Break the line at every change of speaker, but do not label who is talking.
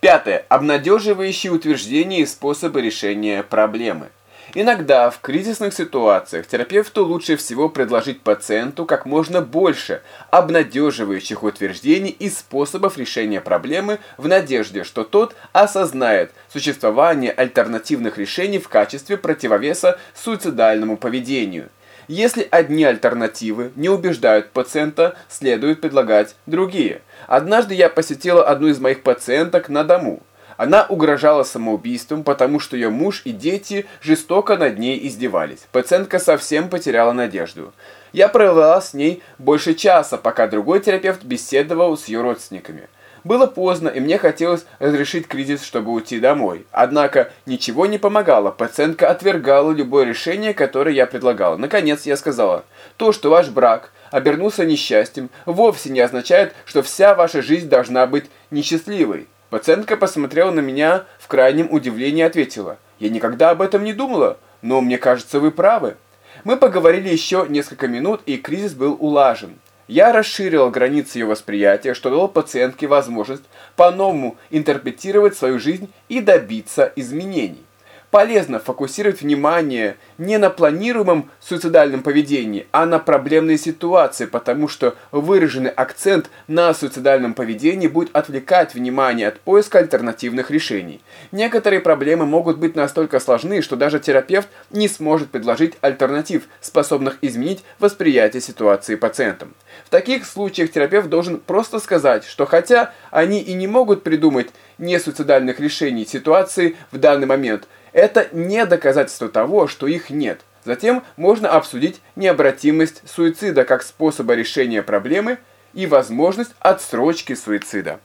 Пятое. Обнадеживающие утверждения и способы решения проблемы. Иногда в кризисных ситуациях терапевту лучше всего предложить пациенту как можно больше обнадеживающих утверждений и способов решения проблемы в надежде, что тот осознает существование альтернативных решений в качестве противовеса суицидальному поведению. Если одни альтернативы не убеждают пациента, следует предлагать другие. Однажды я посетила одну из моих пациенток на дому. Она угрожала самоубийством, потому что ее муж и дети жестоко над ней издевались. Пациентка совсем потеряла надежду. Я провела с ней больше часа, пока другой терапевт беседовал с ее родственниками. Было поздно, и мне хотелось разрешить кризис, чтобы уйти домой. Однако ничего не помогало, пациентка отвергала любое решение, которое я предлагала. Наконец я сказала, то, что ваш брак обернулся несчастьем, вовсе не означает, что вся ваша жизнь должна быть несчастливой. Пациентка посмотрела на меня в крайнем удивлении и ответила, «Я никогда об этом не думала, но мне кажется, вы правы». Мы поговорили еще несколько минут, и кризис был улажен. Я расширил границы ее восприятия, что дал пациентке возможность по-новому интерпретировать свою жизнь и добиться изменений полезно фокусировать внимание не на планируемом суицидальном поведении, а на проблемной ситуации, потому что выраженный акцент на суицидальном поведении будет отвлекать внимание от поиска альтернативных решений. Некоторые проблемы могут быть настолько сложны, что даже терапевт не сможет предложить альтернатив, способных изменить восприятие ситуации пациентам. В таких случаях терапевт должен просто сказать, что хотя они и не могут придумать несуицидальных решений ситуации в данный момент – это не доказательство того, что их нет. Затем можно обсудить необратимость суицида как способа решения проблемы и возможность отсрочки суицида.